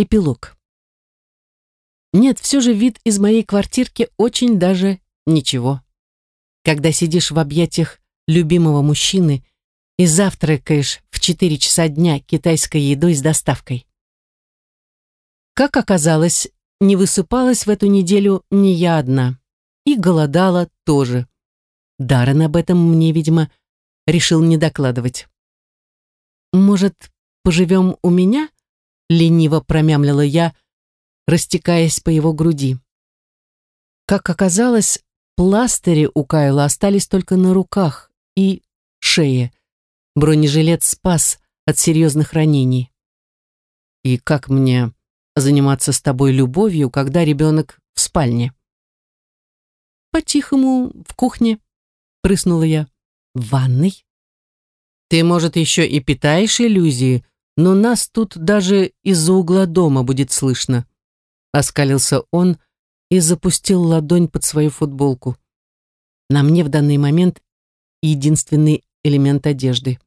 Эпилог. Нет, все же вид из моей квартирки очень даже ничего. Когда сидишь в объятиях любимого мужчины и завтракаешь в 4 часа дня китайской едой с доставкой. Как оказалось, не высыпалась в эту неделю не я одна. И голодала тоже. Даррен об этом мне, видимо, решил не докладывать. «Может, поживем у меня?» — лениво промямлила я, растекаясь по его груди. Как оказалось, пластыри у Кайла остались только на руках и шее. Бронежилет спас от серьезных ранений. «И как мне заниматься с тобой любовью, когда ребенок в спальне?» «По-тихому, в кухне», — прыснула я. «В ванной?» «Ты, может, еще и питаешь иллюзии, но нас тут даже из-за угла дома будет слышно», — оскалился он и запустил ладонь под свою футболку. На мне в данный момент единственный элемент одежды.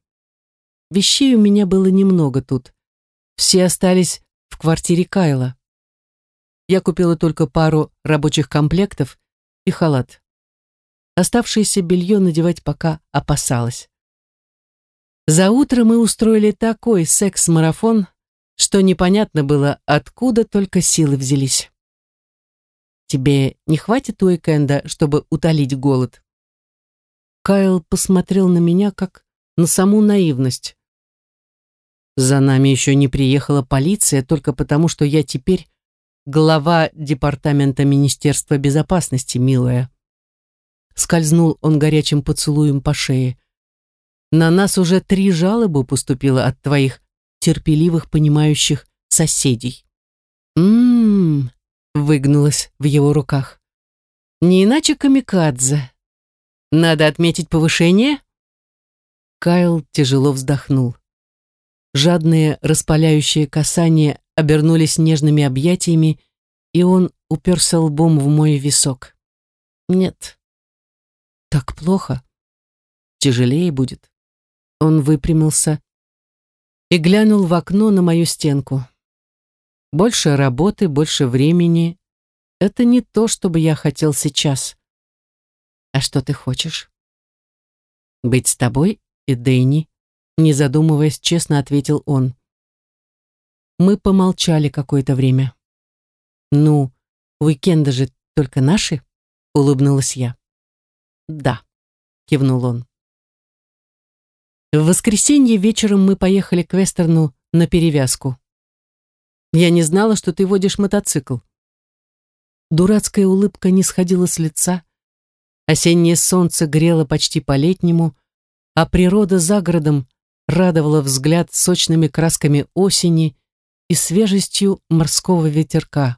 Вещей у меня было немного тут. Все остались в квартире Кайла. Я купила только пару рабочих комплектов и халат. Оставшееся белье надевать пока опасалась. За утро мы устроили такой секс-марафон, что непонятно было, откуда только силы взялись. «Тебе не хватит уикенда, чтобы утолить голод?» Кайл посмотрел на меня, как на саму наивность. За нами еще не приехала полиция только потому, что я теперь глава департамента Министерства безопасности, милая. Скользнул он горячим поцелуем по шее. На нас уже три жалобы поступило от твоих терпеливых, понимающих соседей. Ммм, выгнулась в его руках. Не иначе камикадзе. Надо отметить повышение? Кайл тяжело вздохнул. Жадные распаляющие касания обернулись нежными объятиями, и он уперся лбом в мой висок. Нет. Так плохо. Тяжелее будет. Он выпрямился и глянул в окно на мою стенку. Больше работы, больше времени. Это не то, что бы я хотел сейчас. А что ты хочешь? Быть с тобой и Дэнни не задумываясь, честно ответил он. Мы помолчали какое-то время. «Ну, уикенды же только наши?» — улыбнулась я. «Да», — кивнул он. В воскресенье вечером мы поехали к Вестерну на перевязку. Я не знала, что ты водишь мотоцикл. Дурацкая улыбка не сходила с лица. Осеннее солнце грело почти по-летнему, а природа за городом радовала взгляд сочными красками осени и свежестью морского ветерка.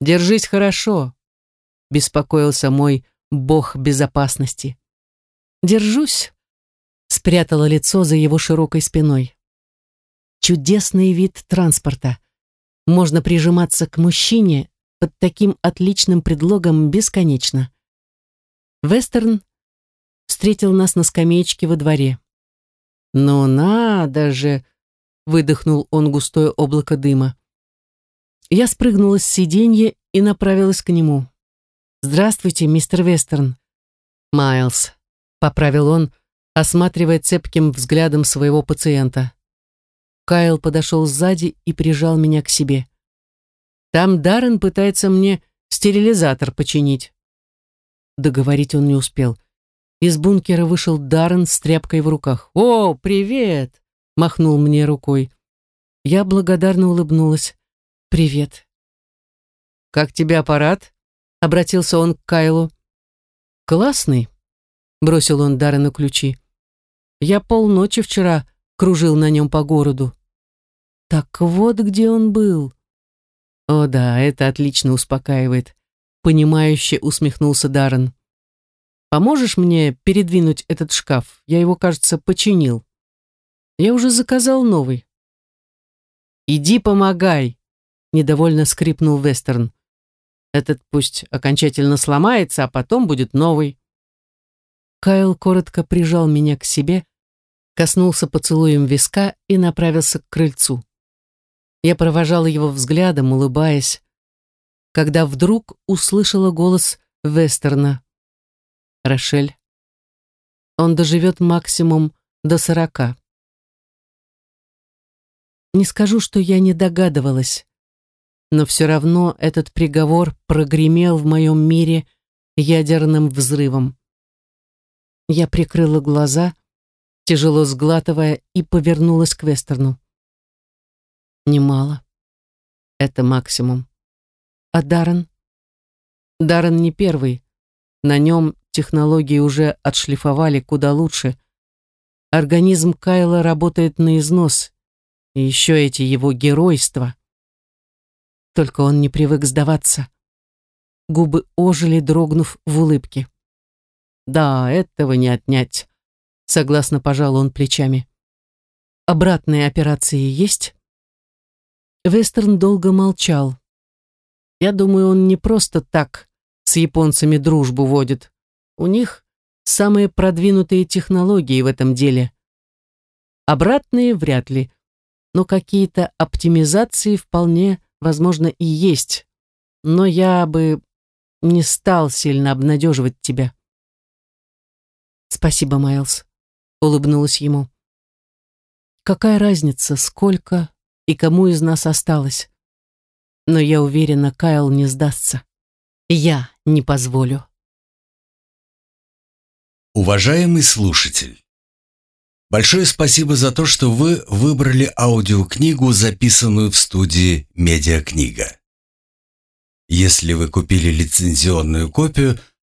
«Держись хорошо», — беспокоился мой бог безопасности. «Держусь», — спрятала лицо за его широкой спиной. Чудесный вид транспорта. Можно прижиматься к мужчине под таким отличным предлогом бесконечно. Вестерн встретил нас на скамеечке во дворе. «Ну надо же!» — выдохнул он густое облако дыма. Я спрыгнула с сиденья и направилась к нему. «Здравствуйте, мистер Вестерн». «Майлз», — поправил он, осматривая цепким взглядом своего пациента. Кайл подошел сзади и прижал меня к себе. «Там Даррен пытается мне стерилизатор починить». Договорить он не успел. Из бункера вышел Даррен с тряпкой в руках. «О, привет!» — махнул мне рукой. Я благодарно улыбнулась. «Привет». «Как тебе аппарат?» — обратился он к Кайлу. «Классный», — бросил он Даррену ключи. «Я полночи вчера кружил на нем по городу». «Так вот где он был». «О да, это отлично успокаивает», — понимающе усмехнулся Даррен. Поможешь мне передвинуть этот шкаф? Я его, кажется, починил. Я уже заказал новый. Иди помогай, недовольно скрипнул Вестерн. Этот пусть окончательно сломается, а потом будет новый. Кайл коротко прижал меня к себе, коснулся поцелуем виска и направился к крыльцу. Я провожала его взглядом, улыбаясь, когда вдруг услышала голос Вестерна. «Рошель, он доживет максимум до сорока». Не скажу, что я не догадывалась, но все равно этот приговор прогремел в моем мире ядерным взрывом. Я прикрыла глаза, тяжело сглатывая, и повернулась к Вестерну. Немало. Это максимум. А Даррен? Даррен не первый. На нем технологии уже отшлифовали куда лучше. Организм Кайла работает на износ, и еще эти его геройства. Только он не привык сдаваться. Губы ожили, дрогнув в улыбке. «Да, этого не отнять», — согласно пожал он плечами. «Обратные операции есть?» Вестерн долго молчал. Я думаю, он не просто так с японцами дружбу водит. У них самые продвинутые технологии в этом деле. Обратные вряд ли но какие-то оптимизации вполне, возможно, и есть. Но я бы не стал сильно обнадеживать тебя. Спасибо, Майлз, улыбнулась ему. Какая разница, сколько и кому из нас осталось? Но я уверена, Кайл не сдастся. Я не позволю. Уважаемый слушатель, Большое спасибо за то, что вы выбрали аудиокнигу, записанную в студии «Медиакнига». Если вы купили лицензионную копию,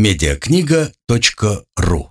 медиакнига.ру